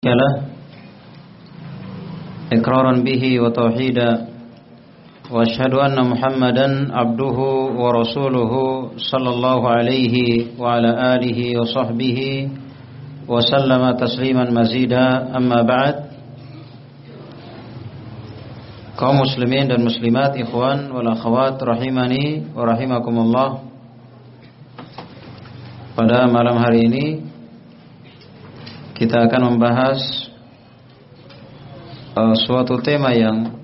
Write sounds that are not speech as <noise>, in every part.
له إقرارا به وتوحيدا. وأشهد أن محمدا عبده ورسوله صلى الله عليه وعلى آله وصحبه وسلم تسليما مزيدا. أما بعد kaum muslimin dan muslimat ikhwan wal akhwat rahimani wa rahimakumullah pada malam hari ini kita akan membahas uh, suatu tema yang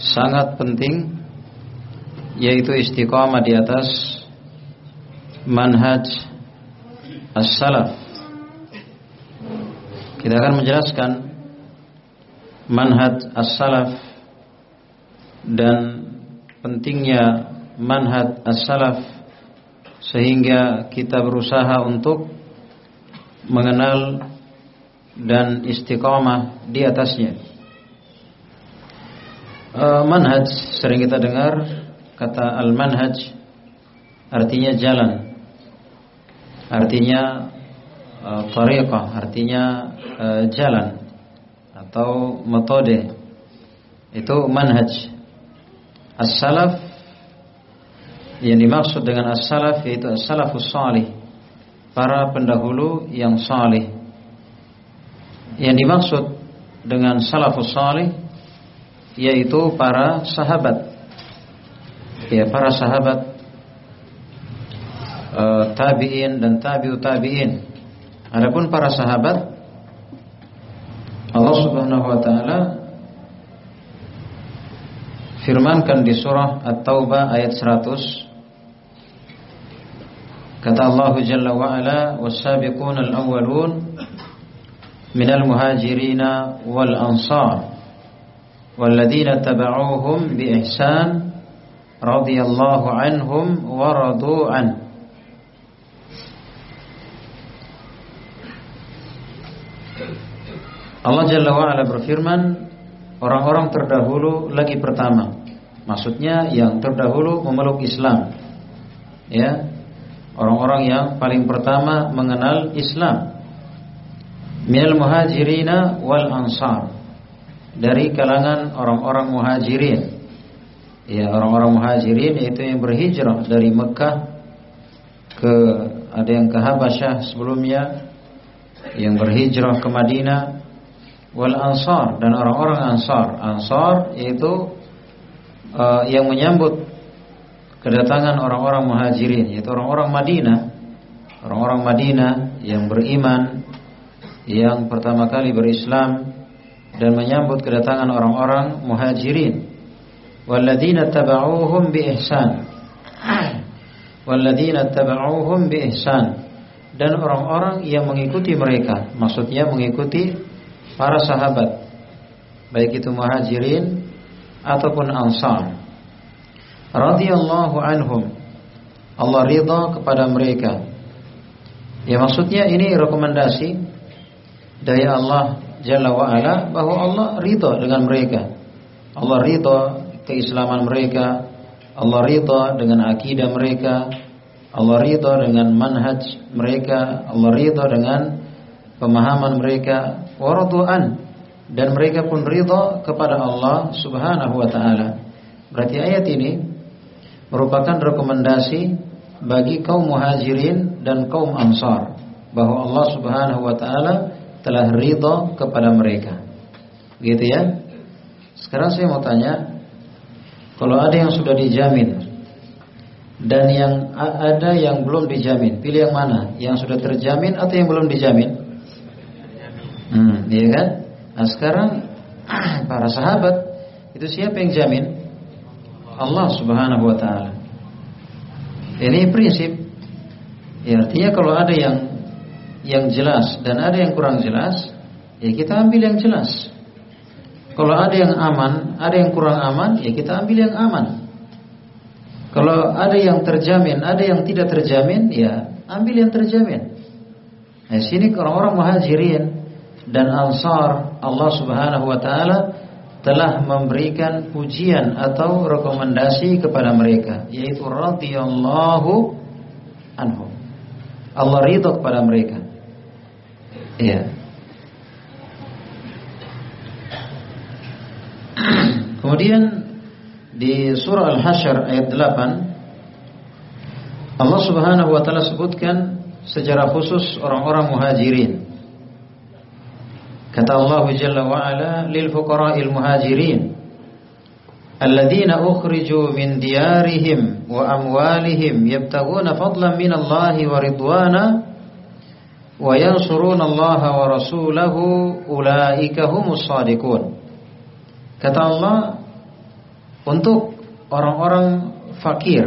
sangat penting yaitu istiqamah di atas manhaj as-salaf. Kita akan menjelaskan manhaj as-salaf dan pentingnya manhaj as-salaf sehingga kita berusaha untuk mengenal dan istiqamah di atasnya. Uh, manhaj sering kita dengar kata al-manhaj artinya jalan. Artinya uh, tariqah, artinya uh, jalan atau metode. Itu manhaj. As-salaf yang dimaksud dengan as-salaf yaitu as-salafus salih, para pendahulu yang saleh. Yang dimaksud dengan salafus salih yaitu para sahabat. Ya, para sahabat uh, tabi'in dan tabi'ut tabi'in. Adapun para sahabat Allah Subhanahu wa taala firmankan di surah At-Taubah ayat 100 kata Allah Jalla wa Ala was-sabiqun al-awwalun minal muhajirin wal ansar walladzina tabauhum bi ihsan radhiyallahu anhum wa radu an Allah Jalla wa Ala berfirman orang-orang terdahulu lagi pertama. Maksudnya yang terdahulu memeluk Islam. Ya. Orang-orang yang paling pertama mengenal Islam. Minal muhajirina wal ansar. Dari kalangan orang-orang muhajirin. Ya, orang-orang muhajirin yaitu yang berhijrah dari Mekah ke ada yang ke Habasyah sebelumnya, yang berhijrah ke Madinah wal ansar dan orang-orang ansar. Ansar yaitu uh, yang menyambut kedatangan orang-orang muhajirin yaitu orang-orang Madinah. Orang-orang Madinah yang beriman yang pertama kali berislam dan menyambut kedatangan orang-orang muhajirin. Walladzina tabauhum bi ihsan. Walladzina tabauhum bi dan orang-orang yang mengikuti mereka, maksudnya mengikuti para sahabat baik itu muhajirin ataupun ansar radhiyallahu anhum. Allah ridha kepada mereka. Ya maksudnya ini rekomendasi dari Allah Jalla wa ala bahwa Allah ridha dengan mereka. Allah ridha keislaman mereka. Allah ridha dengan akidah mereka. Allah ridha dengan manhaj mereka. Allah ridha dengan pemahaman mereka. Waradu'an dan mereka pun ridha kepada Allah Subhanahu wa taala. Berarti ayat ini merupakan rekomendasi bagi kaum muhajirin dan kaum ansar bahwa Allah Subhanahu wa taala telah ridha kepada mereka. Gitu ya. Sekarang saya mau tanya kalau ada yang sudah dijamin dan yang ada yang belum dijamin, pilih yang mana? Yang sudah terjamin atau yang belum dijamin? Hmm, iya kan? Nah sekarang <clears throat> para sahabat itu siapa yang jamin? Allah Subhanahu wa taala. Ini prinsip. Ya, artinya kalau ada yang yang jelas dan ada yang kurang jelas, ya kita ambil yang jelas. Kalau ada yang aman, ada yang kurang aman, ya kita ambil yang aman. Kalau ada yang terjamin, ada yang tidak terjamin, ya ambil yang terjamin. Nah, sini orang-orang muhajirin dan Ansar Allah Subhanahu wa taala telah memberikan pujian atau rekomendasi kepada mereka yaitu radhiyallahu anhu Allah ridho kepada mereka. Iya. <clears throat> Kemudian di surah al-hasyr ayat 8 Allah Subhanahu wa taala sebutkan secara khusus orang-orang muhajirin. Kata Allah Jalla wa ala lil fuqara'il muhajirin alladzina ukhriju min diyarihim wa amwalihim yabtaguna fadlan min Allah wa ridwana wa yansuruna Allah wa rasulahu ulaika humus shadiqun. Kata Allah untuk orang-orang fakir,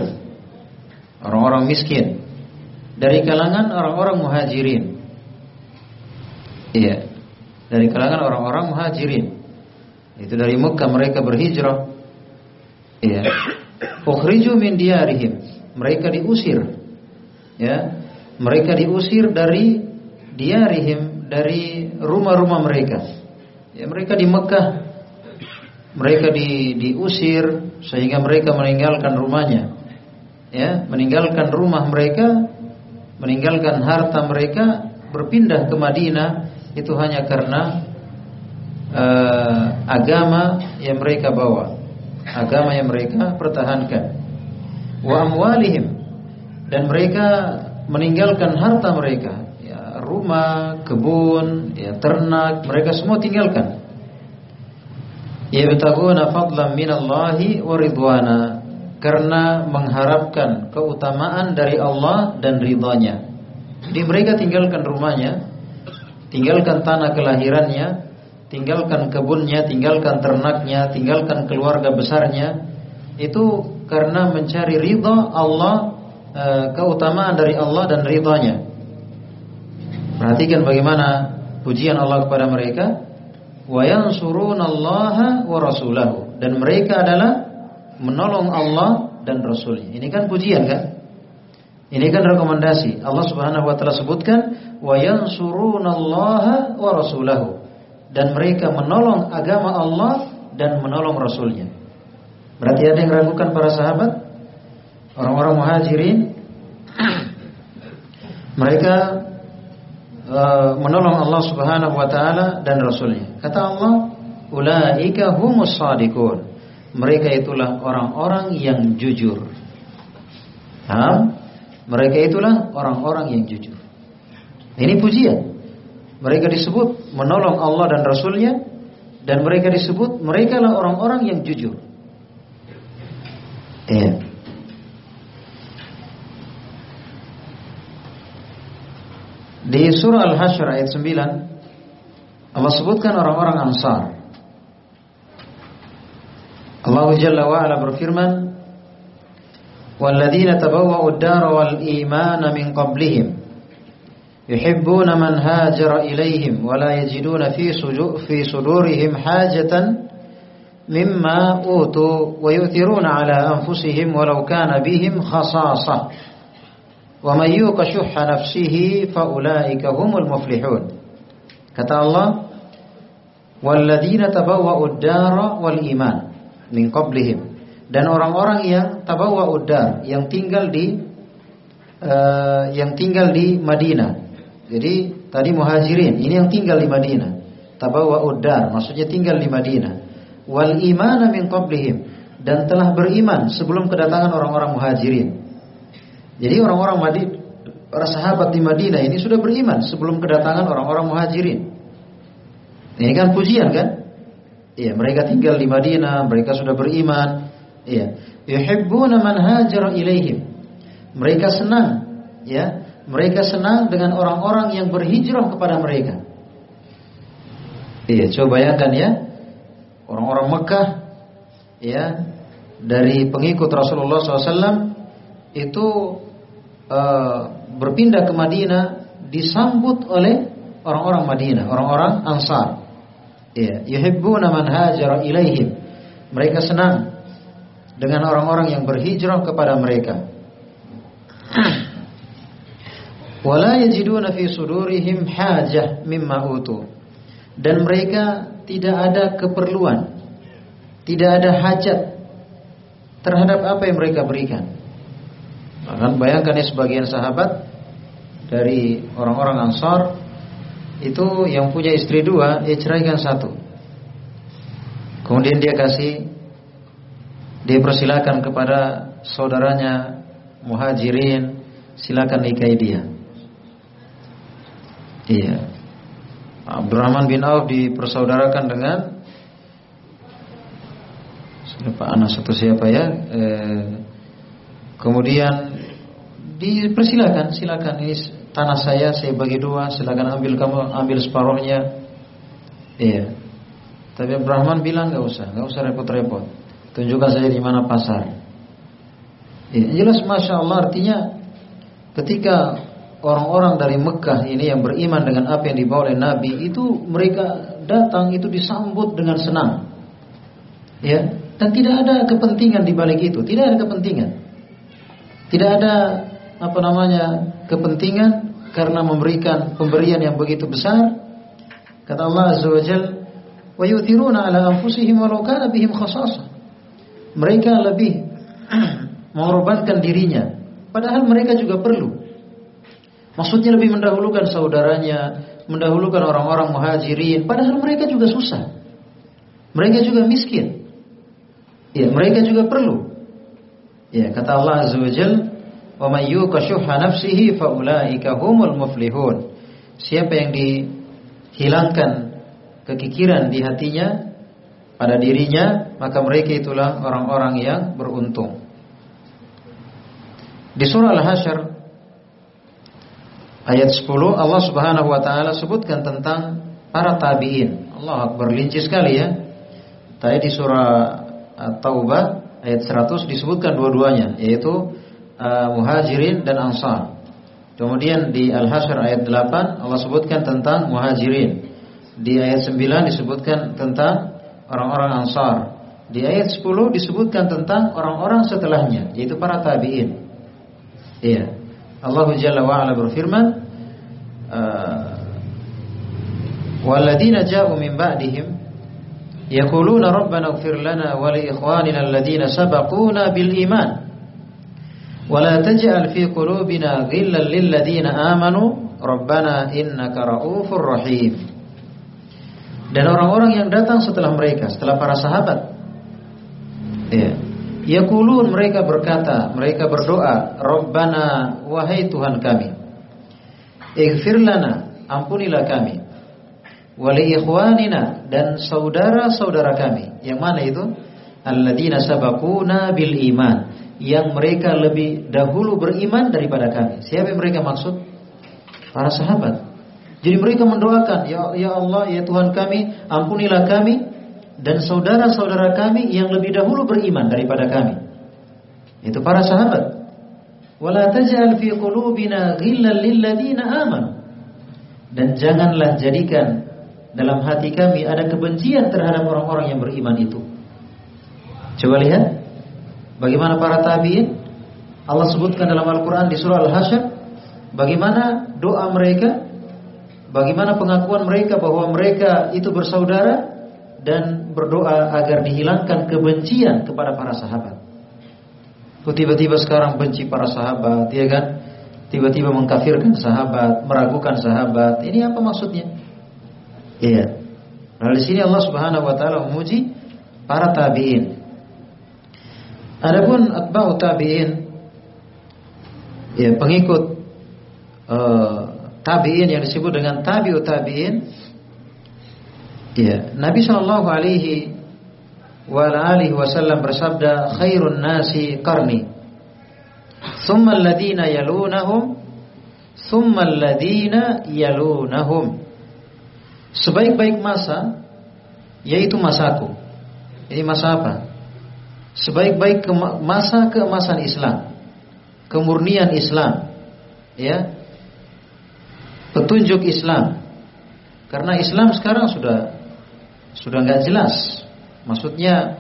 orang-orang miskin dari kalangan orang-orang muhajirin. Iya, dari kalangan orang-orang muhajirin. Itu dari Mekah mereka berhijrah. Iya. Ukhriju min diyarihim. Mereka diusir. Ya. Mereka diusir dari diyarihim, dari rumah-rumah mereka. Ya, mereka di Mekah mereka di, diusir sehingga mereka meninggalkan rumahnya. Ya, meninggalkan rumah mereka, meninggalkan harta mereka, berpindah ke Madinah itu hanya karena uh, agama yang mereka bawa, agama yang mereka pertahankan. Wa amwalihim. Dan mereka meninggalkan harta mereka, ya, rumah, kebun, ya, ternak, mereka semua tinggalkan. Yabtaguna fadlan minallahi wa ridwana. Karena mengharapkan keutamaan dari Allah dan ridhanya. Jadi mereka tinggalkan rumahnya, tinggalkan tanah kelahirannya, tinggalkan kebunnya, tinggalkan ternaknya, tinggalkan keluarga besarnya itu karena mencari ridha Allah e, keutamaan dari Allah dan ridhanya. Perhatikan bagaimana pujian Allah kepada mereka wa yansurunallaha wa rasulahu dan mereka adalah menolong Allah dan Rasulnya. Ini kan pujian kan? Ini kan rekomendasi. Allah Subhanahu wa taala sebutkan wa yansurunallaha wa rasulahu dan mereka menolong agama Allah dan menolong Rasulnya. Berarti ada yang ragukan para sahabat? Orang-orang muhajirin mereka Uh, menolong Allah Subhanahu wa taala dan rasulnya. Kata Allah, "Ulaika humus shadiqun." Mereka itulah orang-orang yang jujur. Paham? Mereka itulah orang-orang yang jujur. Ini pujian. Mereka disebut menolong Allah dan Rasulnya dan mereka disebut mereka lah orang-orang yang jujur. Iya. Di surah Al-Hasyr ayat 9 Allah sebutkan orang-orang Ansar. Allah Jalla wa ala berfirman, "Walladzina tabawwa'u ad-dara wal imana min qablihim yuhibbuna man hajara ilaihim wa la yajiduna fi fi sudurihim hajatan mimma utu wa yu'thiruna ala anfusihim walau kana bihim khasasah." Wa may yuqa syuhha nafsihi faulaika humul muflihun. Kata Allah, "Walladzina tabawwa'ud dara wal iman min qablihim." Dan orang-orang yang tabawwa'ud dar, yang tinggal di uh, yang tinggal di Madinah. Jadi tadi muhajirin, ini yang tinggal di Madinah. Tabawwa'ud dar, maksudnya tinggal di Madinah. Wal imana min qablihim dan telah beriman sebelum kedatangan orang-orang muhajirin. Jadi orang-orang Madinah, para sahabat di Madinah ini sudah beriman sebelum kedatangan orang-orang muhajirin. Ini kan pujian kan? Iya, mereka tinggal di Madinah, mereka sudah beriman. Iya, yuhibbuna man hajara ilaihim. Mereka senang, ya. Mereka senang dengan orang-orang yang berhijrah kepada mereka. Iya, coba bayangkan ya. Orang-orang Mekah ya dari pengikut Rasulullah SAW itu uh, berpindah ke Madinah disambut oleh orang-orang Madinah, orang-orang Ansar. Ya, yuhibbuna man hajara ilaihim. Mereka senang dengan orang-orang yang berhijrah kepada mereka. <clears throat> Wala yajiduna fi sudurihim hajah mimma utu. Dan mereka tidak ada keperluan, tidak ada hajat terhadap apa yang mereka berikan. Bahkan bayangkan ya sebagian sahabat dari orang-orang Ansar itu yang punya istri dua, dia ceraikan satu. Kemudian dia kasih dia persilakan kepada saudaranya muhajirin silakan nikahi dia. Iya. Abdurrahman bin Auf dipersaudarakan dengan Pak Anas atau siapa ya? Eh, kemudian dipersilakan, silakan ini tanah saya saya bagi dua, silakan ambil kamu ambil separuhnya. Iya. Tapi Abdurrahman bilang nggak usah, nggak usah repot-repot. Tunjukkan saya di mana pasar. Ya, jelas masya Allah artinya ketika orang-orang dari Mekah ini yang beriman dengan apa yang dibawa oleh Nabi itu mereka datang itu disambut dengan senang. Ya, dan tidak ada kepentingan di balik itu, tidak ada kepentingan. Tidak ada apa namanya kepentingan karena memberikan pemberian yang begitu besar. Kata Allah Azza wa Jalla, "Wa yuthiruna 'ala anfusihim walau kana bihim khasasah." Mereka lebih <clears throat> mengorbankan dirinya padahal mereka juga perlu. Maksudnya lebih mendahulukan saudaranya, mendahulukan orang-orang muhajirin padahal mereka juga susah. Mereka juga miskin. Ya, mereka juga perlu. Ya, kata Allah Azza wa Jalla, "Wa may yuqa nafsihi fa ulaika humul muflihun." Siapa yang dihilangkan kekikiran di hatinya pada dirinya, maka mereka itulah orang-orang yang beruntung. Di surah Al-Hasyr ayat 10 Allah Subhanahu wa taala sebutkan tentang para tabi'in. Allah Akbar rinci sekali ya. Tadi di surah At-Taubah ayat 100 disebutkan dua-duanya yaitu uh, Muhajirin dan Ansar. Kemudian di Al-Hasyr ayat 8 Allah sebutkan tentang Muhajirin. Di ayat 9 disebutkan tentang orang-orang Ansar. Di ayat 10 disebutkan tentang orang-orang setelahnya yaitu para tabi'in. Iya. Allah Jalla wa ala berfirman, uh, "Walladzina ja'u min ba'dihim yaquluna rabbana ighfir lana wa li ikhwanina alladhina sabaquna bil iman lil ladzina amanu rabbana innaka ra'ufur rahim." Dan orang-orang yang datang setelah mereka, setelah para sahabat, ya, Yakulun mereka berkata, mereka berdoa, Rabbana wahai Tuhan kami. Ighfir lana, ampunilah kami. Wali ikhwanina dan saudara-saudara kami. Yang mana itu? Alladzina sabakuna bil iman. Yang mereka lebih dahulu beriman daripada kami. Siapa yang mereka maksud? Para sahabat. Jadi mereka mendoakan, ya, ya Allah, ya Tuhan kami, ampunilah kami dan saudara-saudara kami yang lebih dahulu beriman daripada kami. Itu para sahabat. Wala taj'al fi qulubina ghillan lil ladzina amanu. Dan janganlah jadikan dalam hati kami ada kebencian terhadap orang-orang yang beriman itu. Coba lihat bagaimana para tabi'in Allah sebutkan dalam Al-Qur'an di surah Al-Hasyr bagaimana doa mereka, bagaimana pengakuan mereka bahwa mereka itu bersaudara dan berdoa agar dihilangkan kebencian kepada para sahabat. Tiba-tiba sekarang benci para sahabat, ya kan? Tiba-tiba mengkafirkan sahabat, meragukan sahabat. Ini apa maksudnya? Iya. Nah, di sini Allah Subhanahu wa taala memuji para tabi'in. Adapun atba'u tabi'in ya pengikut uh, tabi'in yang disebut dengan tabi'ut tabi'in Ya, Nabi Shallallahu Alaihi Wasallam bersabda, "Khairun nasi karni, thumma alladina yalunahum, thumma alladina yalunahum." Sebaik-baik masa yaitu masaku. Ini masa apa? Sebaik-baik masa keemasan Islam, kemurnian Islam, ya, petunjuk Islam. Karena Islam sekarang sudah sudah nggak jelas. Maksudnya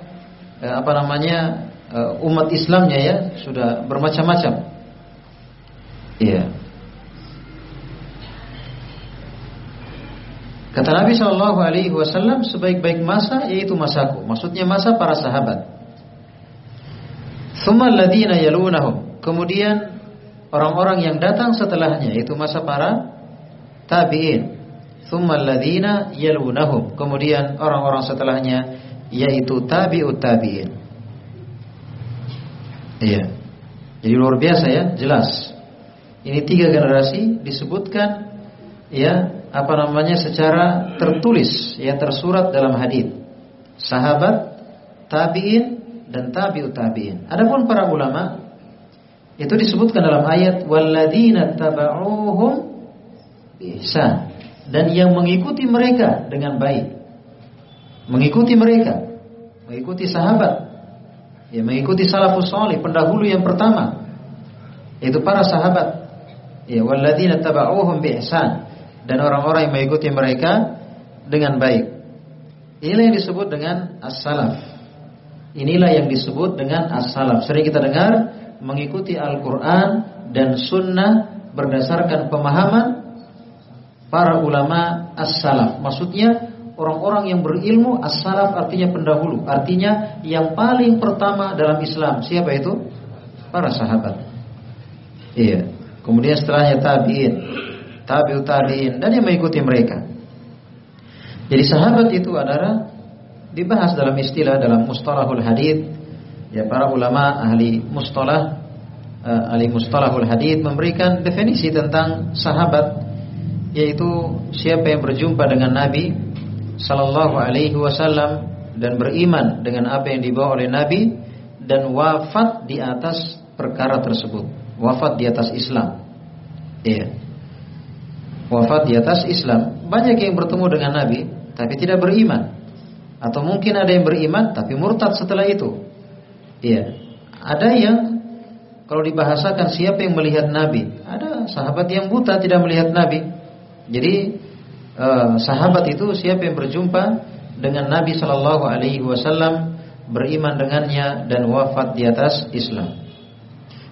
eh, apa namanya eh, umat Islamnya ya sudah bermacam-macam. Iya. Kata Nabi Shallallahu Alaihi Wasallam sebaik-baik masa yaitu masaku. Maksudnya masa para sahabat. Kemudian orang-orang yang datang setelahnya yaitu masa para tabi'in. Thumma alladhina yalunahum. Kemudian orang-orang setelahnya yaitu tabi'ut tabi'in. Iya. Jadi luar biasa ya, jelas. Ini tiga generasi disebutkan ya apa namanya secara tertulis ya tersurat dalam hadis. Sahabat, tabi'in dan tabi'ut tabi'in. Adapun para ulama itu disebutkan dalam ayat walladzina taba'uhum ihsan dan yang mengikuti mereka dengan baik. Mengikuti mereka, mengikuti sahabat, ya mengikuti salafus salih pendahulu yang pertama. Itu para sahabat. Ya walladzina taba'uhum ihsan dan orang-orang yang mengikuti mereka dengan baik. Inilah yang disebut dengan as-salaf. Inilah yang disebut dengan as-salaf. Sering kita dengar mengikuti Al-Qur'an dan sunnah berdasarkan pemahaman para ulama as-salaf. Maksudnya orang-orang yang berilmu as-salaf artinya pendahulu, artinya yang paling pertama dalam Islam. Siapa itu? Para sahabat. Iya. Kemudian setelahnya tabi'in tabi'ut tabi'in dan yang mengikuti mereka. Jadi sahabat itu adalah dibahas dalam istilah dalam mustalahul hadith ya para ulama ahli mustalah uh, ahli mustalahul hadith memberikan definisi tentang sahabat yaitu siapa yang berjumpa dengan Nabi sallallahu alaihi wasallam dan beriman dengan apa yang dibawa oleh Nabi dan wafat di atas perkara tersebut wafat di atas Islam iya wafat di atas Islam. Banyak yang bertemu dengan Nabi tapi tidak beriman. Atau mungkin ada yang beriman tapi murtad setelah itu. Iya. Ada yang kalau dibahasakan siapa yang melihat Nabi? Ada sahabat yang buta tidak melihat Nabi. Jadi eh, sahabat itu siapa yang berjumpa dengan Nabi Shallallahu Alaihi Wasallam beriman dengannya dan wafat di atas Islam.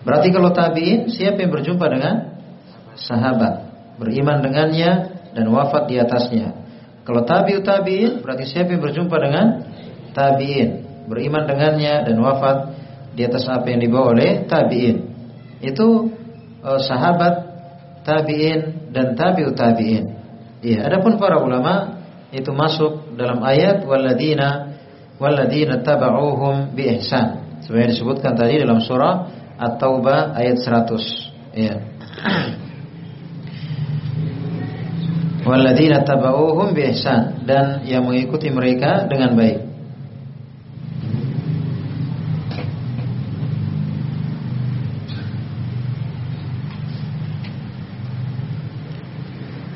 Berarti kalau tabiin siapa yang berjumpa dengan sahabat? beriman dengannya dan wafat di atasnya. Kalau tabi'ut tabi'in berarti siapa yang berjumpa dengan tabi'in, beriman dengannya dan wafat di atas apa yang dibawa oleh tabi'in. Itu uh, sahabat tabi'in dan tabi'ut tabi'in. Iya, adapun para ulama itu masuk dalam ayat waladina waladina taba'uhum bi ihsan. Sebenarnya disebutkan tadi dalam surah At-Taubah ayat 100. Iya. <clears throat> Walladzina tabauhum biihsan dan yang mengikuti mereka dengan baik.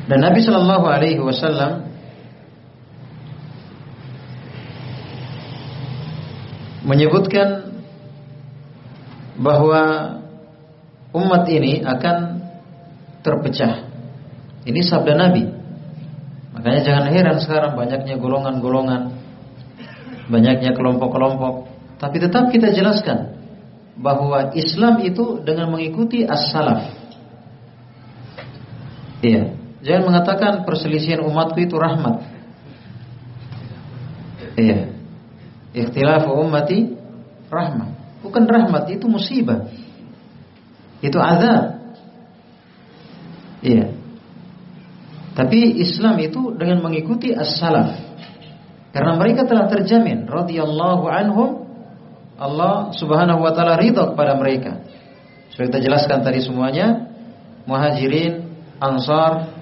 Dan Nabi Shallallahu Alaihi Wasallam menyebutkan bahwa umat ini akan terpecah. Ini sabda Nabi. Makanya jangan heran sekarang banyaknya golongan-golongan, banyaknya kelompok-kelompok. Tapi tetap kita jelaskan bahwa Islam itu dengan mengikuti as-salaf. Iya, jangan mengatakan perselisihan umatku itu rahmat. Iya. Ikhtilafu ummati rahmat. Bukan rahmat, itu musibah. Itu azab. Iya. Tapi Islam itu dengan mengikuti as-salaf. Karena mereka telah terjamin radhiyallahu anhum Allah Subhanahu wa taala ridha kepada mereka. Sudah kita jelaskan tadi semuanya, Muhajirin, Ansar,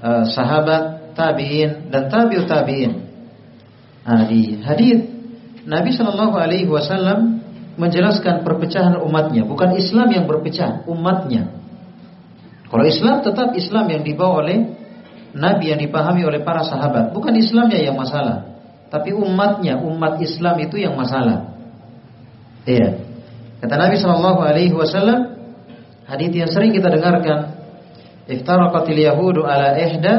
eh, sahabat, tabi'in dan tabi'ut tabi'in. Nah, di hadis Nabi Shallallahu alaihi wasallam menjelaskan perpecahan umatnya, bukan Islam yang berpecah, umatnya. Kalau Islam tetap Islam yang dibawa oleh Nabi yang dipahami oleh para sahabat, bukan Islamnya yang masalah, tapi umatnya, umat Islam itu yang masalah. Iya. Kata Nabi Shallallahu Alaihi Wasallam, hadis yang sering kita dengarkan, iftaraqatil yahudu ala ihda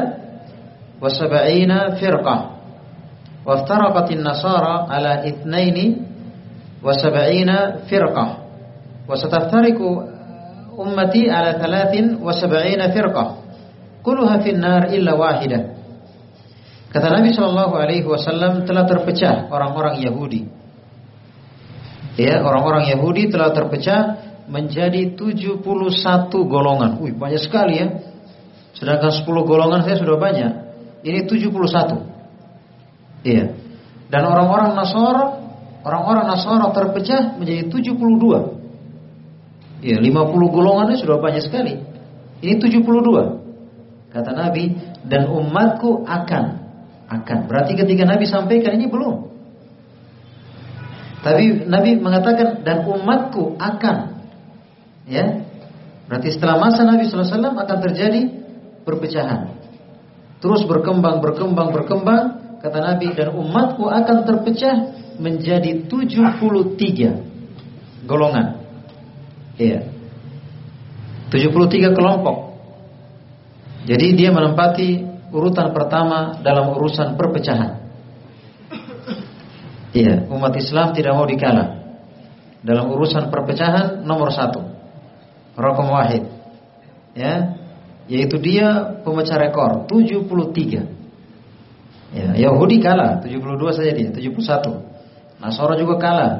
wa sab'ina firqah wa iftaraqatin nasara ala ithnaini wa sab'ina firqah wa sataftariku ummati ala thalathin wa sab'ina firqah Kulluha finnar illa wahidah. Kata Nabi Shallallahu Alaihi Wasallam telah terpecah orang-orang Yahudi. Ya, orang-orang Yahudi telah terpecah menjadi 71 golongan. Wih, banyak sekali ya. Sedangkan 10 golongan saya sudah banyak. Ini 71. Iya. Dan orang-orang Nasara, orang-orang Nasara terpecah menjadi 72. Ya, 50 golongannya sudah banyak sekali. Ini 72. Kata Nabi, dan umatku akan akan. Berarti ketika Nabi sampaikan ini belum. Tapi Nabi mengatakan dan umatku akan. Ya. Berarti setelah masa Nabi SAW akan terjadi perpecahan. Terus berkembang, berkembang, berkembang. Kata Nabi dan umatku akan terpecah menjadi 73 golongan. Iya. 73 kelompok. Jadi dia menempati urutan pertama dalam urusan perpecahan. Iya, umat Islam tidak mau dikalah. Dalam urusan perpecahan nomor satu, Rokom wahid, ya, yaitu dia pemecah rekor 73. Ya, Yahudi kalah 72 saja dia, 71. Nasara juga kalah,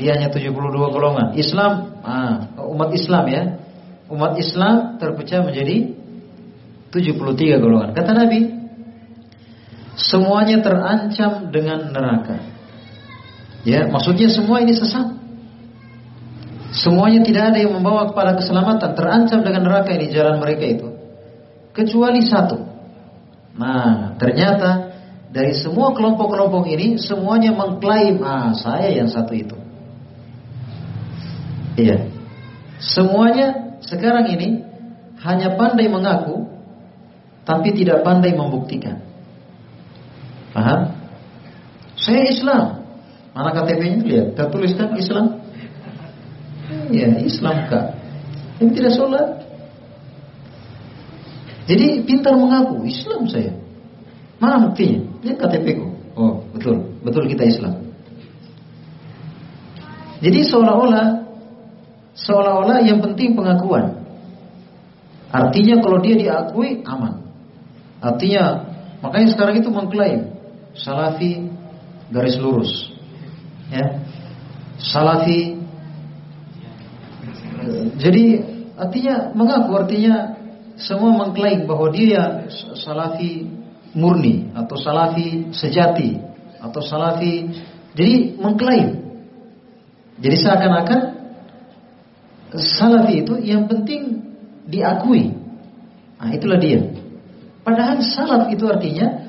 dia hanya 72 golongan. Islam, ah, umat Islam ya, umat Islam terpecah menjadi 73 golongan. Kata Nabi, semuanya terancam dengan neraka. Ya, maksudnya semua ini sesat. Semuanya tidak ada yang membawa kepada keselamatan, terancam dengan neraka ini jalan mereka itu. Kecuali satu. Nah, ternyata dari semua kelompok-kelompok ini semuanya mengklaim, ah saya yang satu itu. Iya. Semuanya sekarang ini hanya pandai mengaku tapi tidak pandai membuktikan. Paham? Saya Islam. Mana KTP-nya lihat, tertuliskan Islam. Ya, Islam kak. Yang tidak sholat. Jadi pintar mengaku Islam saya. Mana buktinya? Lihat KTP ku. Oh, betul. Betul kita Islam. Jadi seolah-olah seolah-olah yang penting pengakuan. Artinya kalau dia diakui aman. Artinya makanya sekarang itu mengklaim salafi garis lurus. Ya. Salafi jadi artinya mengaku artinya semua mengklaim bahwa dia salafi murni atau salafi sejati atau salafi jadi mengklaim. Jadi seakan-akan salafi itu yang penting diakui. Nah, itulah dia. Padahal salaf itu artinya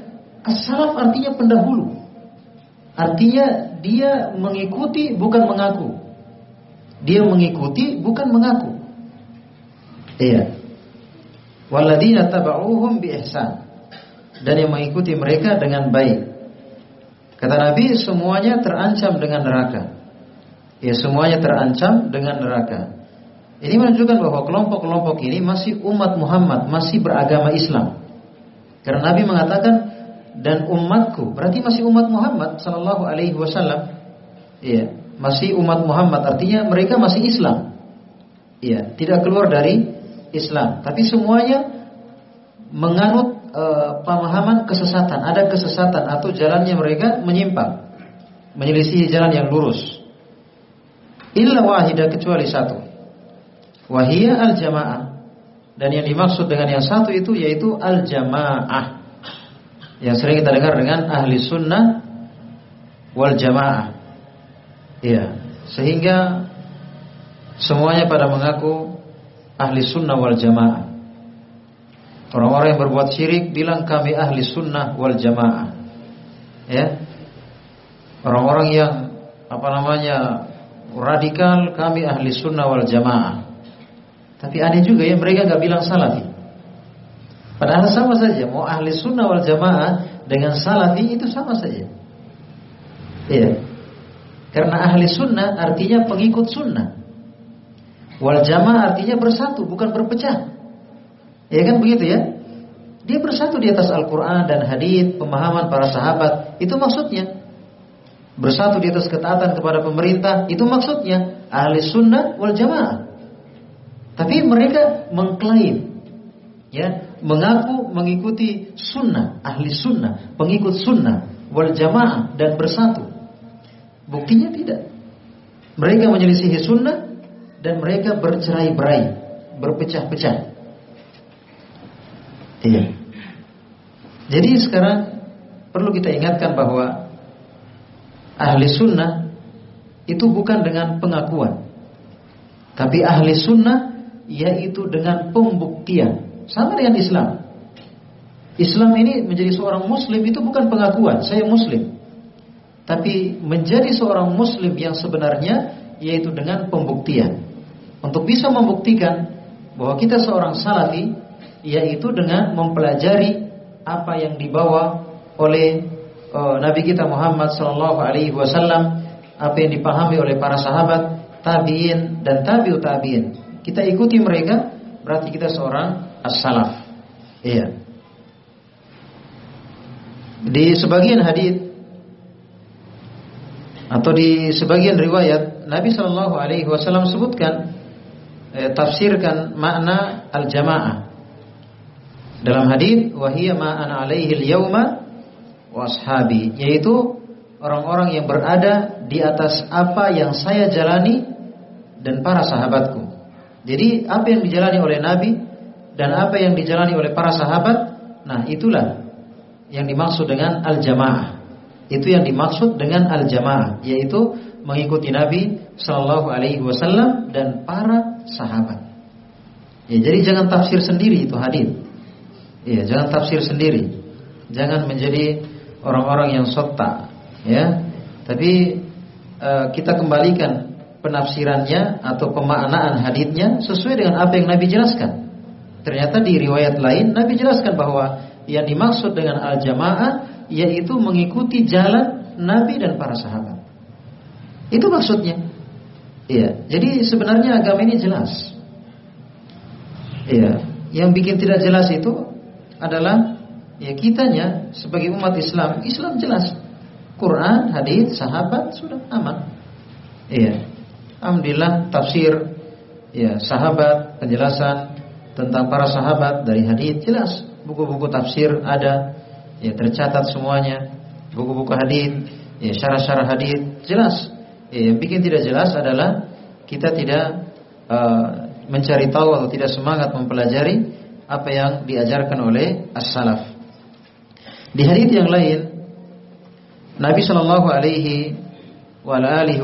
salaf artinya pendahulu. Artinya dia mengikuti bukan mengaku. Dia mengikuti bukan mengaku. Iya. Waladina taba'uhum bi ihsan. Dan yang mengikuti mereka dengan baik. Kata Nabi semuanya terancam dengan neraka. Ya semuanya terancam dengan neraka. Ini menunjukkan bahwa kelompok-kelompok ini masih umat Muhammad, masih beragama Islam. Karena Nabi mengatakan dan umatku, berarti masih umat Muhammad sallallahu alaihi wasallam. Iya, masih umat Muhammad artinya mereka masih Islam. Iya, tidak keluar dari Islam, tapi semuanya menganut e, pemahaman kesesatan, ada kesesatan atau jalannya mereka menyimpang, menyelisih jalan yang lurus. Illa wahidah kecuali satu. Wahia al-jamaah dan yang dimaksud dengan yang satu itu yaitu al-jamaah. Yang sering kita dengar dengan ahli sunnah wal jamaah. Ya, sehingga semuanya pada mengaku ahli sunnah wal jamaah. Orang-orang yang berbuat syirik bilang kami ahli sunnah wal jamaah. Ya. Orang-orang yang apa namanya radikal kami ahli sunnah wal jamaah. Tapi aneh juga ya mereka nggak bilang salafi. Padahal sama saja mau ahli sunnah wal jamaah dengan salafi itu sama saja. Iya. Karena ahli sunnah artinya pengikut sunnah. Wal jamaah artinya bersatu bukan berpecah. Ya kan begitu ya? Dia bersatu di atas Al-Quran dan hadis pemahaman para sahabat. Itu maksudnya. Bersatu di atas ketaatan kepada pemerintah. Itu maksudnya. Ahli sunnah wal jamaah. Tapi mereka mengklaim, ya, mengaku mengikuti sunnah, ahli sunnah, pengikut sunnah, wal jamaah dan bersatu. Buktinya tidak. Mereka menyelisihi sunnah dan mereka bercerai-berai, berpecah-pecah. Iya. Jadi sekarang perlu kita ingatkan bahwa ahli sunnah itu bukan dengan pengakuan, Tapi ahli sunnah yaitu dengan pembuktian. Sama dengan Islam. Islam ini menjadi seorang muslim itu bukan pengakuan, saya muslim. Tapi menjadi seorang muslim yang sebenarnya yaitu dengan pembuktian. Untuk bisa membuktikan bahwa kita seorang salafi yaitu dengan mempelajari apa yang dibawa oleh uh, Nabi kita Muhammad wasallam, apa yang dipahami oleh para sahabat, tabi'in dan tabi'ut tabi'in. Kita ikuti mereka berarti kita seorang as-salaf. Iya. Di sebagian hadis atau di sebagian riwayat Nabi Shallallahu Alaihi Wasallam sebutkan eh, tafsirkan makna al jamaah dalam hadis wahiyya ma'ana alaihi al-yauma washabi yaitu orang-orang yang berada di atas apa yang saya jalani dan para sahabatku. Jadi apa yang dijalani oleh Nabi dan apa yang dijalani oleh para sahabat, nah itulah yang dimaksud dengan al-jamaah. Itu yang dimaksud dengan al-jamaah, yaitu mengikuti Nabi Shallallahu Alaihi Wasallam dan para sahabat. Ya, jadi jangan tafsir sendiri itu hadis. Ya, jangan tafsir sendiri. Jangan menjadi orang-orang yang sota, ya. Tapi uh, kita kembalikan penafsirannya atau pemaknaan hadisnya sesuai dengan apa yang Nabi jelaskan. Ternyata di riwayat lain Nabi jelaskan bahwa yang dimaksud dengan al-jamaah yaitu mengikuti jalan Nabi dan para sahabat. Itu maksudnya. Iya. Jadi sebenarnya agama ini jelas. Iya. Yang bikin tidak jelas itu adalah ya kitanya sebagai umat Islam. Islam jelas. Quran, hadis, sahabat sudah aman. Iya. Alhamdulillah tafsir ya sahabat penjelasan tentang para sahabat dari hadis jelas buku-buku tafsir ada ya tercatat semuanya. Buku-buku hadis ya syarah-syarah hadis jelas. Ya, yang bikin tidak jelas adalah kita tidak uh, mencari tahu atau tidak semangat mempelajari apa yang diajarkan oleh as-salaf. Di hadis yang lain Nabi Shallallahu Alaihi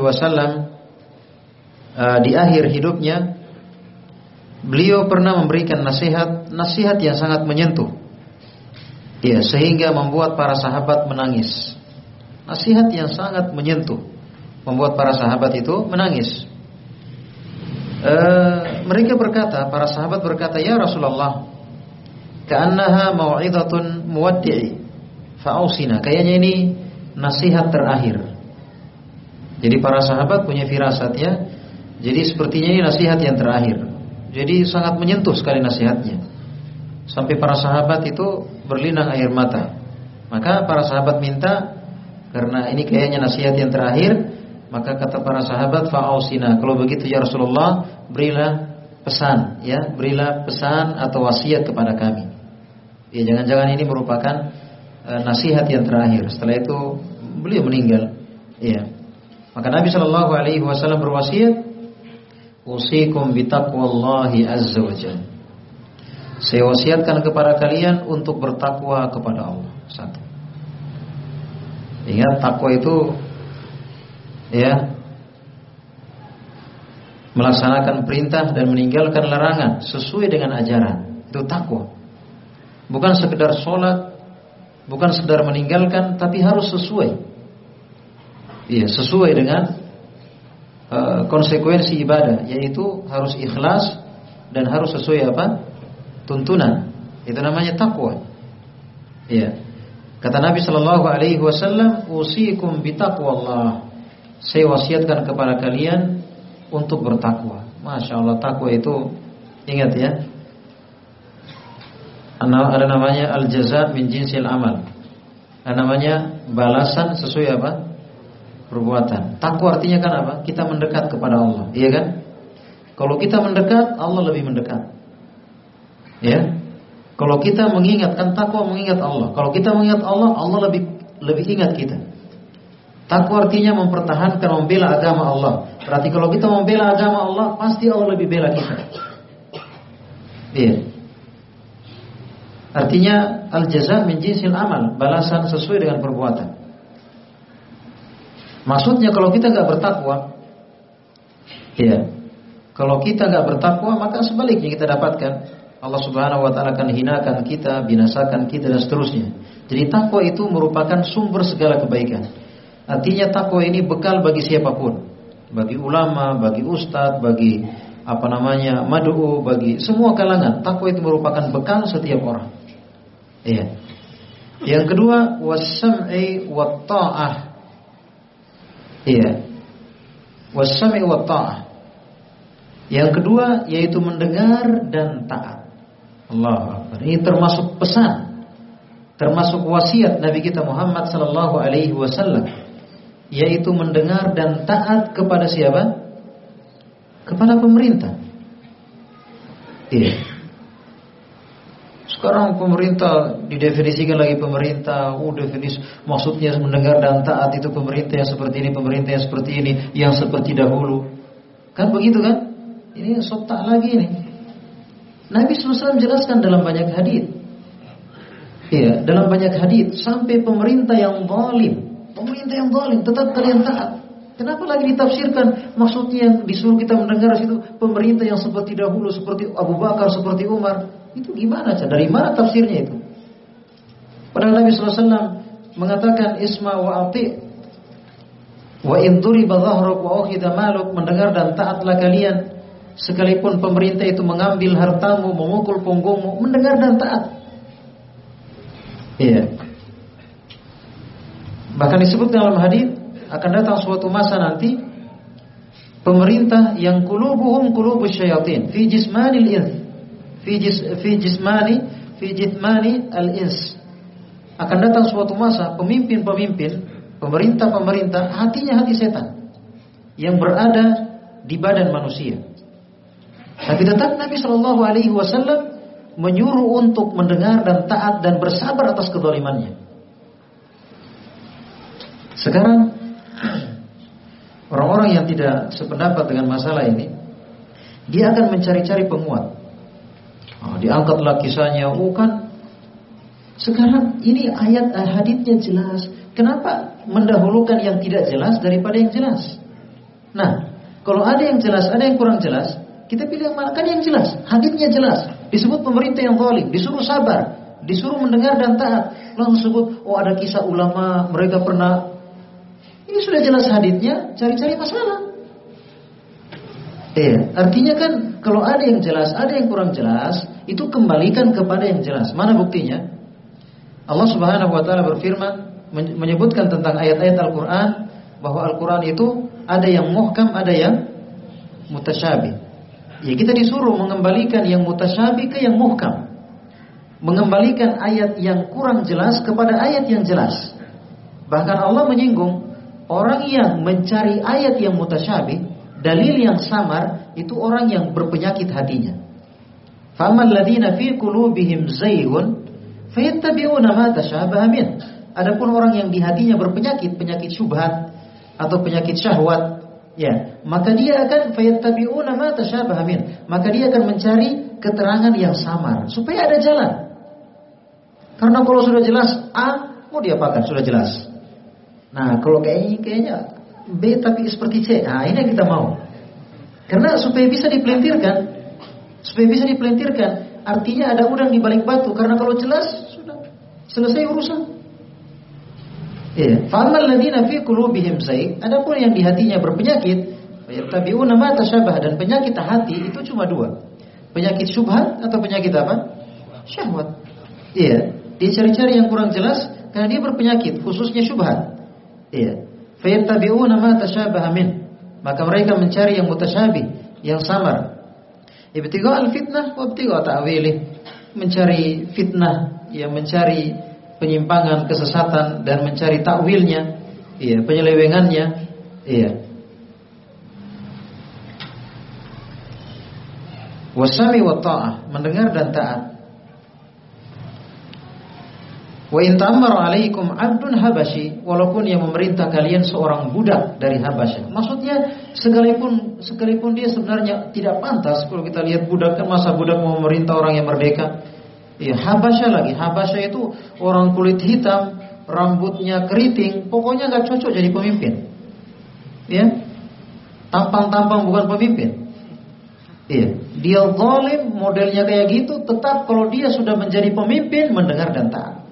Wasallam uh, di akhir hidupnya beliau pernah memberikan nasihat nasihat yang sangat menyentuh Ya, sehingga membuat para sahabat menangis. Nasihat yang sangat menyentuh, membuat para sahabat itu menangis. E, mereka berkata, para sahabat berkata, "Ya Rasulullah, ka'annaha mau'izatun muwaddi'i, fa'ausina." Kayaknya ini nasihat terakhir. Jadi para sahabat punya firasat ya. Jadi sepertinya ini nasihat yang terakhir. Jadi sangat menyentuh sekali nasihatnya. Sampai para sahabat itu berlinang air mata. Maka para sahabat minta karena ini kayaknya nasihat yang terakhir, maka kata para sahabat fa'ausina. Kalau begitu ya Rasulullah, berilah pesan ya, berilah pesan atau wasiat kepada kami. Ya jangan-jangan ini merupakan e, nasihat yang terakhir. Setelah itu beliau meninggal. Ya. Maka Nabi Shallallahu alaihi wasallam berwasiat, "Usikum bitaqwallahi azza wajalla." Saya wasiatkan kepada kalian untuk bertakwa kepada Allah. Satu. Ingat takwa itu ya melaksanakan perintah dan meninggalkan larangan sesuai dengan ajaran. Itu takwa. Bukan sekedar sholat, bukan sekedar meninggalkan, tapi harus sesuai. Iya, sesuai dengan uh, konsekuensi ibadah, yaitu harus ikhlas dan harus sesuai apa? Tuntunan. Itu namanya takwa. Iya. Kata Nabi Shallallahu Alaihi Wasallam, "Usikum bitaqwallah." Saya wasiatkan kepada kalian untuk bertakwa. Masya Allah takwa itu ingat ya. Ada namanya al jaza min jinsil amal. Ada namanya balasan sesuai apa? Perbuatan. Takwa artinya kan apa? Kita mendekat kepada Allah, iya kan? Kalau kita mendekat, Allah lebih mendekat. Ya. Kalau kita mengingatkan takwa mengingat Allah. Kalau kita mengingat Allah, Allah lebih lebih ingat kita. Takwa artinya mempertahankan membela agama Allah. Berarti kalau kita membela agama Allah, pasti Allah lebih bela kita. Iya. Artinya al jaza min jinsil amal, balasan sesuai dengan perbuatan. Maksudnya kalau kita nggak bertakwa, iya. Kalau kita nggak bertakwa, maka sebaliknya kita dapatkan Allah Subhanahu wa taala akan hinakan kita, binasakan kita dan seterusnya. Jadi takwa itu merupakan sumber segala kebaikan. Artinya takwa ini bekal bagi siapa pun. Bagi ulama, bagi ustadz, bagi apa namanya, mad'u, bagi semua kalangan. Takwa itu merupakan bekal setiap orang. Iya. Yang kedua, wasam'i wa ta'ah. Iya. Wasam'i wa ta'ah. Yang kedua yaitu mendengar dan taat. Allah Akbar. Ini termasuk pesan, termasuk wasiat Nabi kita Muhammad sallallahu alaihi wasallam yaitu mendengar dan taat kepada siapa? Kepada pemerintah. Iya. Sekarang pemerintah didefinisikan lagi pemerintah, oh definis maksudnya mendengar dan taat itu pemerintah yang seperti ini, pemerintah yang seperti ini, yang seperti dahulu. Kan begitu kan? Ini sotak lagi nih. Nabi SAW jelaskan dalam banyak hadis. Iya, dalam banyak hadis sampai pemerintah yang zalim, pemerintah yang zalim tetap kalian taat. Kenapa lagi ditafsirkan maksudnya disuruh kita mendengar situ pemerintah yang seperti dahulu seperti Abu Bakar, seperti Umar? Itu gimana? Dari mana tafsirnya itu? Padahal Nabi SAW mengatakan isma wa ati wa in duriba dhahruk wa ukhidha maluk mendengar dan taatlah kalian Sekalipun pemerintah itu mengambil hartamu, memukul punggungmu, mendengar dan taat. Iya. Bahkan disebut dalam hadis akan datang suatu masa nanti pemerintah yang kulubuhum kulubus syayatin fi jismanil ins fi jis, fi jismani fi jismani al ins akan datang suatu masa pemimpin-pemimpin pemerintah-pemerintah hatinya hati setan yang berada di badan manusia tapi tetap Nabi Shallallahu Alaihi Wasallam menyuruh untuk mendengar dan taat dan bersabar atas kedolimannya. Sekarang <clears throat> orang-orang yang tidak sependapat dengan masalah ini, dia akan mencari-cari penguat. Oh, diangkatlah kisahnya, oh kan sekarang ini ayat haditnya jelas. Kenapa mendahulukan yang tidak jelas daripada yang jelas? Nah, kalau ada yang jelas, ada yang kurang jelas, kita pilih yang mana? Kan yang jelas, hadisnya jelas. Disebut pemerintah yang zalim, disuruh sabar, disuruh mendengar dan taat. Langsung sebut, oh ada kisah ulama, mereka pernah. Ini sudah jelas hadisnya, cari-cari masalah. Eh, artinya kan kalau ada yang jelas, ada yang kurang jelas, itu kembalikan kepada yang jelas. Mana buktinya? Allah Subhanahu wa taala berfirman menyebutkan tentang ayat-ayat Al-Qur'an bahwa Al-Qur'an itu ada yang muhkam, ada yang mutasyabih. Ya kita disuruh mengembalikan yang mutasyabi ke yang muhkam. Mengembalikan ayat yang kurang jelas kepada ayat yang jelas. Bahkan Allah menyinggung orang yang mencari ayat yang mutasyabi, dalil yang samar itu orang yang berpenyakit hatinya. Faman ladina fi qulubihim zaygun fayattabi'una ma tashabaha min. Adapun orang yang di hatinya berpenyakit, penyakit syubhat atau penyakit syahwat, Ya, maka dia akan fayattabi'una ma tasyabaha min. Maka dia akan mencari keterangan yang samar supaya ada jalan. Karena kalau sudah jelas A, mau diapakan? Sudah jelas. Nah, kalau kayaknya kayaknya B tapi seperti C. Nah, ini yang kita mau. Karena supaya bisa dipelintirkan, supaya bisa dipelintirkan, artinya ada udang di balik batu. Karena kalau jelas sudah selesai urusan. Iya. Famal ladina fi qulubihim zaid, adapun yang di hatinya berpenyakit, yattabi'una ma tasyabah dan penyakit hati itu cuma dua. Penyakit syubhat atau penyakit apa? Syahwat. Iya, dia cari-cari yang kurang jelas karena dia berpenyakit, khususnya syubhat. Iya. Fayattabi'una ma tasyabaha min. Maka mereka mencari yang mutasyabih, yang samar. Ibtigha al-fitnah wa ibtigha ta'wilih. Mencari fitnah, ya mencari penyimpangan, kesesatan dan mencari takwilnya, iya, penyelewengannya, iya. Wasami wa ta'ah, mendengar dan taat. Wa in alaikum 'abdun habashi, walaupun yang memerintah kalian seorang budak dari Habasyah. Maksudnya sekalipun sekalipun dia sebenarnya tidak pantas kalau kita lihat budak kan masa budak mau memerintah orang yang merdeka. Ya, Habasya lagi. Habasya itu orang kulit hitam, rambutnya keriting, pokoknya nggak cocok jadi pemimpin. Ya, tampang-tampang bukan pemimpin. Iya, dia zalim modelnya kayak gitu, tetap kalau dia sudah menjadi pemimpin mendengar dan taat.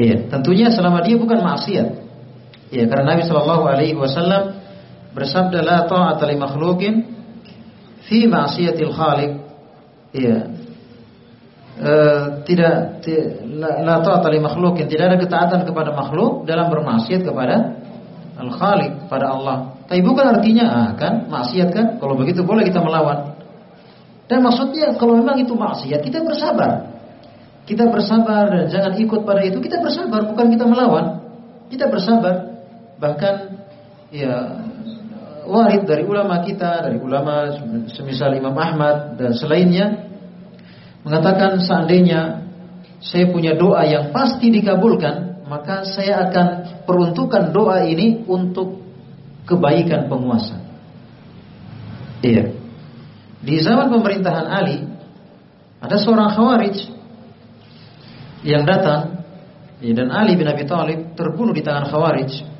Iya, tentunya selama dia bukan maksiat. Iya, karena Nabi Shallallahu Alaihi Wasallam bersabda la ta'ata li makhluqin fi ma'siyatil khaliq. Iya. E, tidak la ta'ata li makhluqin, tidak ada ketaatan kepada makhluk dalam bermaksiat kepada al-khaliq, pada Allah. Tapi bukan artinya ah, kan maksiat kan? Kalau begitu boleh kita melawan. Dan maksudnya kalau memang itu maksiat, kita bersabar. Kita bersabar dan jangan ikut pada itu. Kita bersabar, bukan kita melawan. Kita bersabar. Bahkan ya warid dari ulama kita, dari ulama semisal Imam Ahmad dan selainnya mengatakan seandainya saya punya doa yang pasti dikabulkan, maka saya akan peruntukan doa ini untuk kebaikan penguasa. Iya. Di zaman pemerintahan Ali ada seorang khawarij yang datang ya, dan Ali bin Abi Thalib terbunuh di tangan khawarij.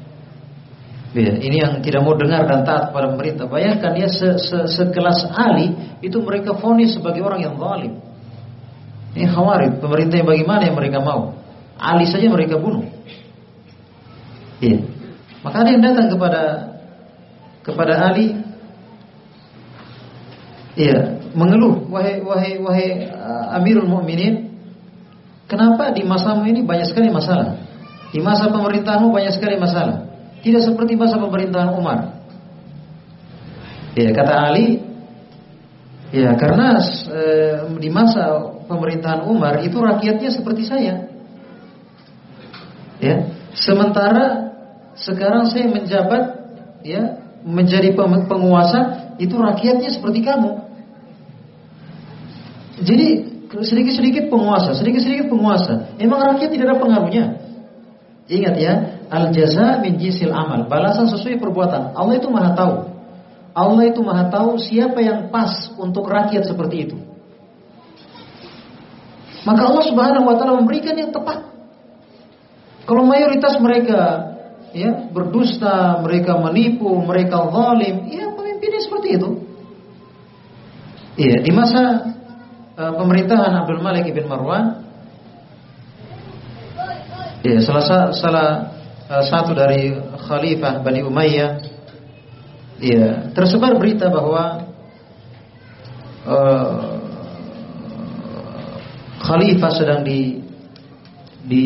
Ya, ini yang tidak mau dengar dan taat kepada pemerintah. Bayangkan dia se -se sekelas Ali itu mereka fonis sebagai orang yang zalim. Ini khawarij, pemerintah yang bagaimana yang mereka mau? Ali saja mereka bunuh. Iya. Maka ada yang datang kepada kepada Ali Iya, mengeluh wahai wahai wahai uh, Amirul Mukminin, kenapa di masamu ini banyak sekali masalah? Di masa pemerintahanmu banyak sekali masalah. Tidak seperti masa pemerintahan Umar. Ya, kata Ali, ya karena e, di masa pemerintahan Umar itu rakyatnya seperti saya. Ya, sementara sekarang saya menjabat ya menjadi penguasa itu rakyatnya seperti kamu. Jadi sedikit-sedikit penguasa, sedikit-sedikit penguasa. Emang rakyat tidak ada pengaruhnya. Ingat ya, al jaza min jisil amal. Balasan sesuai perbuatan. Allah itu maha tahu. Allah itu maha tahu siapa yang pas untuk rakyat seperti itu. Maka Allah Subhanahu wa taala memberikan yang tepat. Kalau mayoritas mereka ya berdusta, mereka menipu, mereka zalim, ya pemimpinnya seperti itu. Iya, di masa uh, pemerintahan Abdul Malik bin Marwan, ya salah salah uh, satu dari khalifah Bani Umayyah, ya tersebar berita bahwa uh, khalifah sedang di di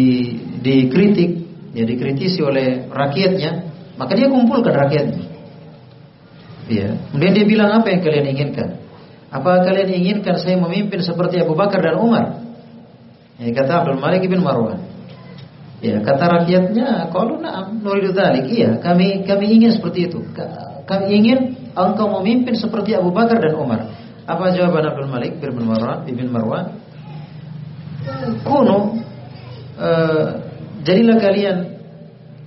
dikritik ya dikritisi oleh rakyatnya, maka dia kumpulkan rakyatnya. Ya. Kemudian dia bilang apa yang kalian inginkan? Apa kalian inginkan saya memimpin seperti Abu Bakar dan Umar? Ya, kata Abdul Malik bin Marwan. Ya, kata rakyatnya, kalau na'am nuridu dzalik. Iya, kami kami ingin seperti itu. Kami ingin engkau memimpin seperti Abu Bakar dan Umar. Apa jawaban Abdul Malik bin Marwan? Ibn Marwan? Kuno uh, Jadilah kalian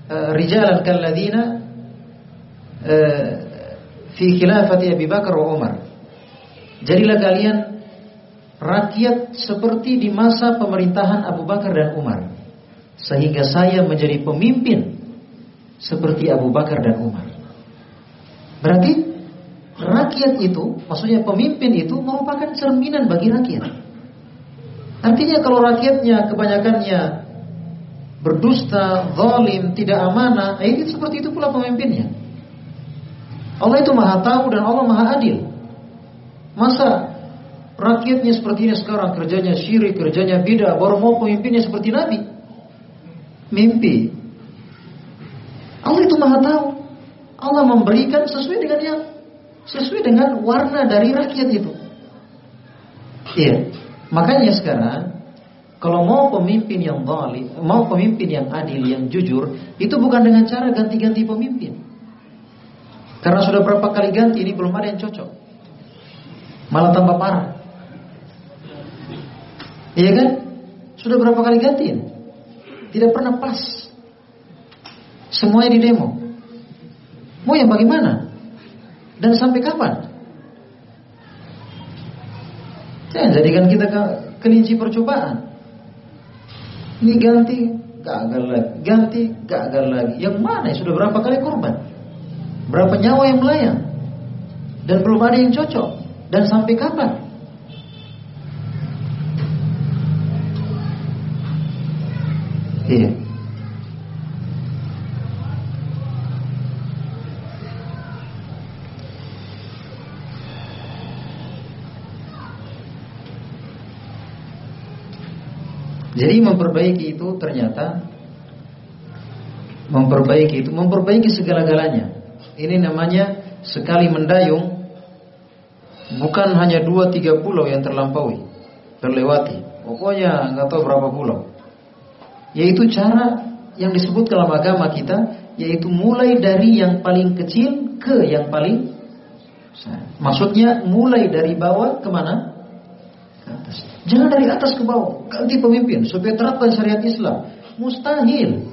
uh, rijalan kalladina uh, fi khilafati Abi Bakar wa Umar. Jadilah kalian rakyat seperti di masa pemerintahan Abu Bakar dan Umar. Sehingga saya menjadi pemimpin seperti Abu Bakar dan Umar. Berarti rakyat itu, maksudnya pemimpin itu merupakan cerminan bagi rakyat. Artinya kalau rakyatnya kebanyakannya berdusta, zalim, tidak amanah, eh, seperti itu pula pemimpinnya. Allah itu maha tahu dan Allah maha adil. Masa rakyatnya seperti ini sekarang kerjanya syirik, kerjanya bidah, baru mau pemimpinnya seperti Nabi? Mimpi. Allah itu maha tahu. Allah memberikan sesuai dengan yang sesuai dengan warna dari rakyat itu. Iya. Makanya sekarang kalau mau pemimpin yang zalim, mau pemimpin yang adil, yang jujur, itu bukan dengan cara ganti-ganti pemimpin. Karena sudah berapa kali ganti ini belum ada yang cocok. Malah tambah parah. Iya kan? Sudah berapa kali ganti? Tidak pernah pas. Semuanya di demo. Mau yang bagaimana? Dan sampai kapan? Jangan jadikan kita kelinci percobaan. Ini ganti, gagal lagi. Ganti, gagal lagi. Yang mana? Sudah berapa kali korban? Berapa nyawa yang melayang? Dan belum ada yang cocok. Dan sampai kapan? Iya. Jadi memperbaiki itu ternyata memperbaiki itu memperbaiki segala-galanya. Ini namanya sekali mendayung bukan hanya dua tiga pulau yang terlampaui, terlewati. Pokoknya nggak tahu berapa pulau. Yaitu cara yang disebut dalam agama kita, yaitu mulai dari yang paling kecil ke yang paling besar. Maksudnya mulai dari bawah ke mana? Ke atas. Jangan dari atas ke bawah. Ganti pemimpin supaya terapkan syariat Islam. Mustahil.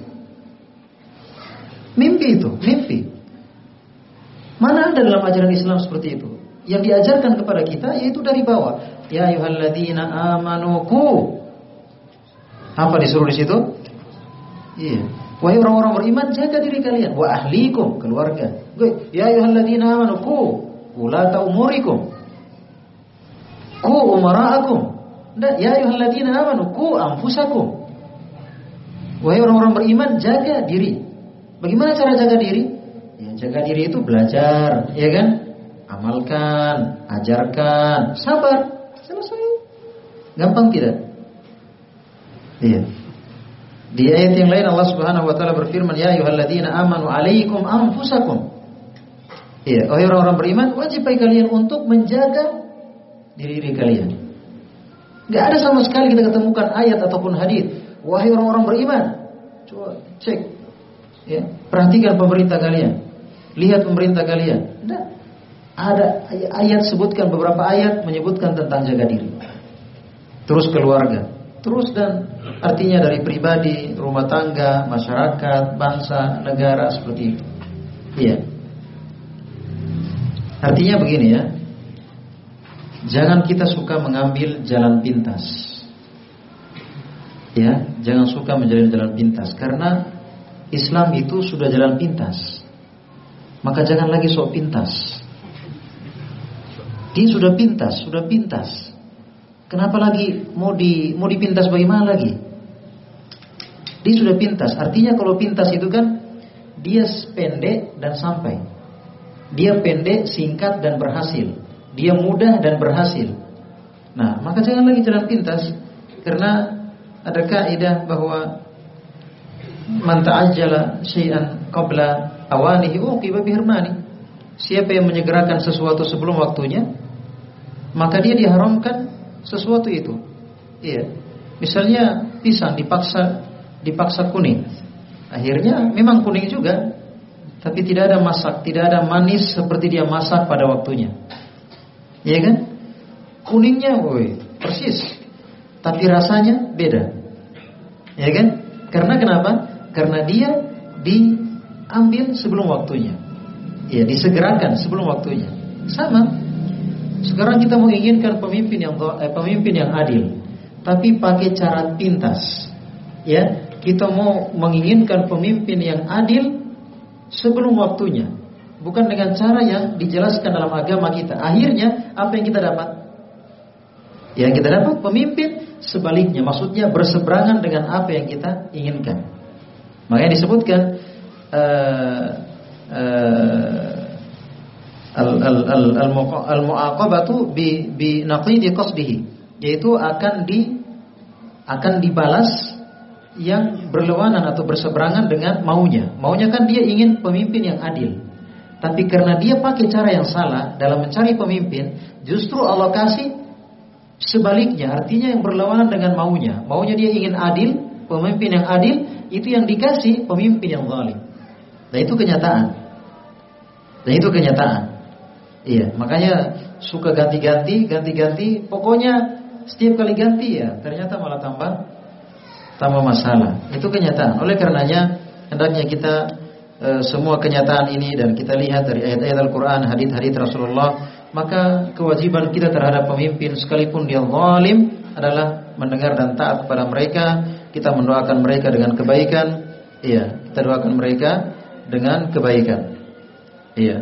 Mimpi itu, mimpi. Mana ada dalam ajaran Islam seperti itu? Yang diajarkan kepada kita yaitu dari bawah. Ya ayyuhalladzina amanuku. Apa disuruh di situ? Iya. Wahai orang-orang beriman, jaga diri kalian. Wa ahlikum, keluarga. Ya ayyuhalladzina amanuku. Ulata umurikum. Ku umara'akum. Ya ayyuhalladzina amanu ku anfusakum. Wahai orang-orang beriman, jaga diri. Bagaimana cara jaga diri? Jaga diri itu belajar, ya kan? Amalkan, ajarkan, sabar, selesai. Gampang tidak? Iya. Di ayat yang lain Allah Subhanahu wa taala berfirman, "Ya ayyuhalladzina amanu 'alaikum anfusakum." Iya, wahai orang-orang beriman, wajib bagi kalian untuk menjaga diri-diri kalian. Gak ada sama sekali kita ketemukan ayat ataupun hadis, wahai orang-orang beriman, coba cek, ya, perhatikan pemerintah kalian. Lihat pemerintah kalian. Tidak. Ada ayat sebutkan beberapa ayat menyebutkan tentang jaga diri. Terus keluarga. Terus dan artinya dari pribadi, rumah tangga, masyarakat, bangsa, negara seperti itu. Iya. Artinya begini ya. Jangan kita suka mengambil jalan pintas. Ya, jangan suka menjalani jalan pintas karena Islam itu sudah jalan pintas maka jangan lagi sok pintas. Dia sudah pintas, sudah pintas. Kenapa lagi mau di mau dipintas bagaimana lagi? Dia sudah pintas. Artinya kalau pintas itu kan dia pendek dan sampai. Dia pendek, singkat dan berhasil. Dia mudah dan berhasil. Nah, maka jangan lagi jalan pintas karena ada kaidah bahwa man ta'ajjala syai'an qabla awanihi uqiba bihirmani. Siapa yang menyegerakan sesuatu sebelum waktunya, maka dia diharamkan sesuatu itu. Iya. Misalnya pisang dipaksa dipaksa kuning. Akhirnya memang kuning juga, tapi tidak ada masak, tidak ada manis seperti dia masak pada waktunya. Iya kan? Kuningnya, woi, persis. Tapi rasanya beda. Ya kan? Karena kenapa? Karena dia di ambil sebelum waktunya. Ya, disegerakan sebelum waktunya. Sama. Sekarang kita menginginkan pemimpin yang eh, pemimpin yang adil, tapi pakai cara pintas. Ya, kita mau menginginkan pemimpin yang adil sebelum waktunya, bukan dengan cara yang dijelaskan dalam agama kita. Akhirnya apa yang kita dapat? Yang kita dapat pemimpin sebaliknya, maksudnya berseberangan dengan apa yang kita inginkan. Makanya disebutkan Eh, eh, al-mu'aqabatu bi bi naqidi qasdihi yaitu akan di akan dibalas yang berlawanan atau berseberangan dengan maunya. Maunya kan dia ingin pemimpin yang adil. Tapi karena dia pakai cara yang salah dalam mencari pemimpin, justru Allah kasih sebaliknya, artinya yang berlawanan dengan maunya. Maunya dia ingin adil, pemimpin yang adil, itu yang dikasih pemimpin yang zalim. Dan itu kenyataan. Dan itu kenyataan. Iya, makanya suka ganti-ganti, ganti-ganti, pokoknya setiap kali ganti ya, ternyata malah tambah tambah masalah. Itu kenyataan. Oleh karenanya hendaknya kita e, semua kenyataan ini dan kita lihat dari ayat-ayat Al-Qur'an, hadis-hadis Rasulullah, maka kewajiban kita terhadap pemimpin sekalipun dia zalim adalah mendengar dan taat kepada mereka, kita mendoakan mereka dengan kebaikan. Iya, kita doakan mereka dengan kebaikan. Iya.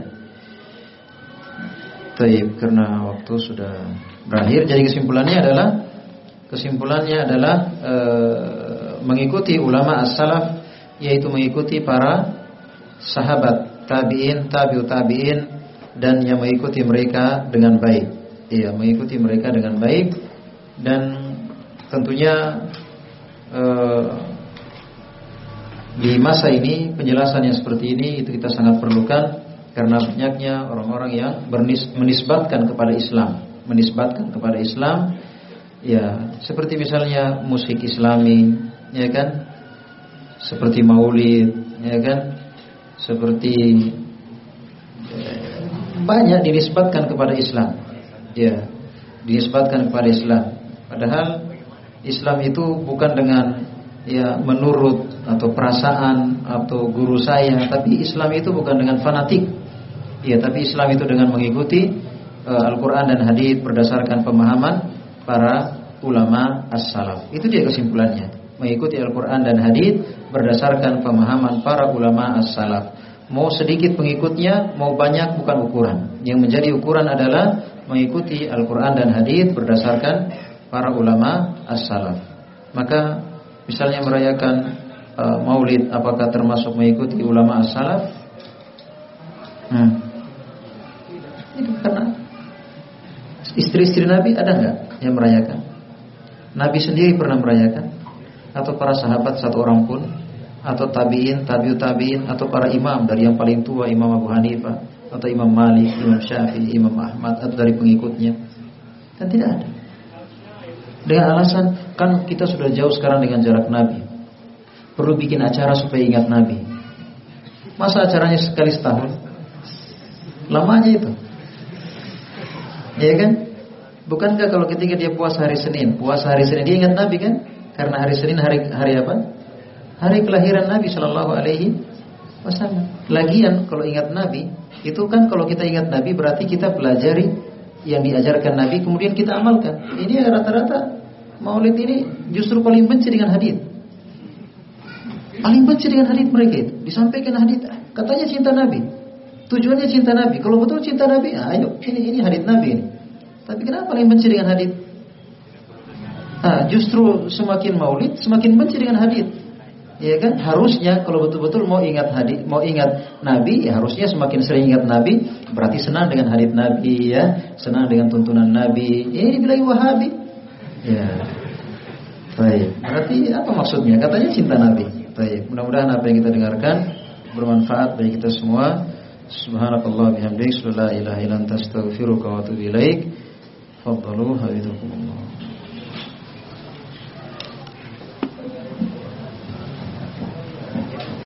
Taib karena waktu sudah berakhir. Jadi kesimpulannya adalah kesimpulannya adalah e, mengikuti ulama as-salaf yaitu mengikuti para sahabat tabi'in, tabi'ut tabi'in dan yang mengikuti mereka dengan baik. Iya, mengikuti mereka dengan baik dan tentunya e, di masa ini penjelasan yang seperti ini itu kita sangat perlukan karena banyaknya orang-orang yang bernis, menisbatkan kepada Islam, menisbatkan kepada Islam, ya seperti misalnya musik Islami, ya kan, seperti Maulid, ya kan, seperti ya, banyak dinisbatkan kepada Islam, ya, dinisbatkan kepada Islam. Padahal Islam itu bukan dengan ya menurut atau perasaan atau guru saya, tapi Islam itu bukan dengan fanatik Ya, tapi Islam itu dengan mengikuti uh, Al-Quran dan Hadis berdasarkan pemahaman para ulama as-salaf. Itu dia kesimpulannya. Mengikuti Al-Quran dan Hadis berdasarkan pemahaman para ulama as-salaf. Mau sedikit pengikutnya, mau banyak bukan ukuran. Yang menjadi ukuran adalah mengikuti Al-Quran dan Hadis berdasarkan para ulama as-salaf. Maka misalnya merayakan uh, Maulid, apakah termasuk mengikuti ulama as-salaf? Hmm. Itu karena istri-istri Nabi ada nggak yang merayakan? Nabi sendiri pernah merayakan? Atau para sahabat satu orang pun? Atau tabiin, tabiut tabiin, atau para imam dari yang paling tua Imam Abu Hanifah, atau Imam Malik, Imam Syafi'i, Imam Ahmad, atau dari pengikutnya? Kan tidak ada. Dengan alasan kan kita sudah jauh sekarang dengan jarak Nabi. Perlu bikin acara supaya ingat Nabi. Masa acaranya sekali setahun? Lamanya itu. Ya kan? Bukankah kalau ketika dia puasa hari Senin, puasa hari Senin dia ingat Nabi kan? Karena hari Senin hari hari apa? Hari kelahiran Nabi Shallallahu Alaihi Wasallam. Lagian kalau ingat Nabi, itu kan kalau kita ingat Nabi berarti kita pelajari yang diajarkan Nabi kemudian kita amalkan. Ini rata-rata Maulid ini justru paling benci dengan hadis. Paling benci dengan hadis mereka itu. Disampaikan hadis, katanya cinta Nabi. Tujuannya cinta Nabi. Kalau betul cinta Nabi, ah, ayo ini ini hadis Nabi ini. Tapi kenapa yang benci dengan hadis? Nah, justru semakin maulid semakin benci dengan hadis. Ya kan? Harusnya kalau betul-betul mau ingat hadis, mau ingat Nabi, ya harusnya semakin sering ingat Nabi, berarti senang dengan hadis Nabi ya, senang dengan tuntunan Nabi. Ini dibilang Wahabi. Ya. Baik. Berarti apa maksudnya? Katanya cinta Nabi. Baik. Mudah-mudahan apa yang kita dengarkan bermanfaat bagi kita semua. Subhanakallah bihamdik, la ilaha illa anta astaghfiruka wa atubu ilaik. Faddalu hafizakumullah.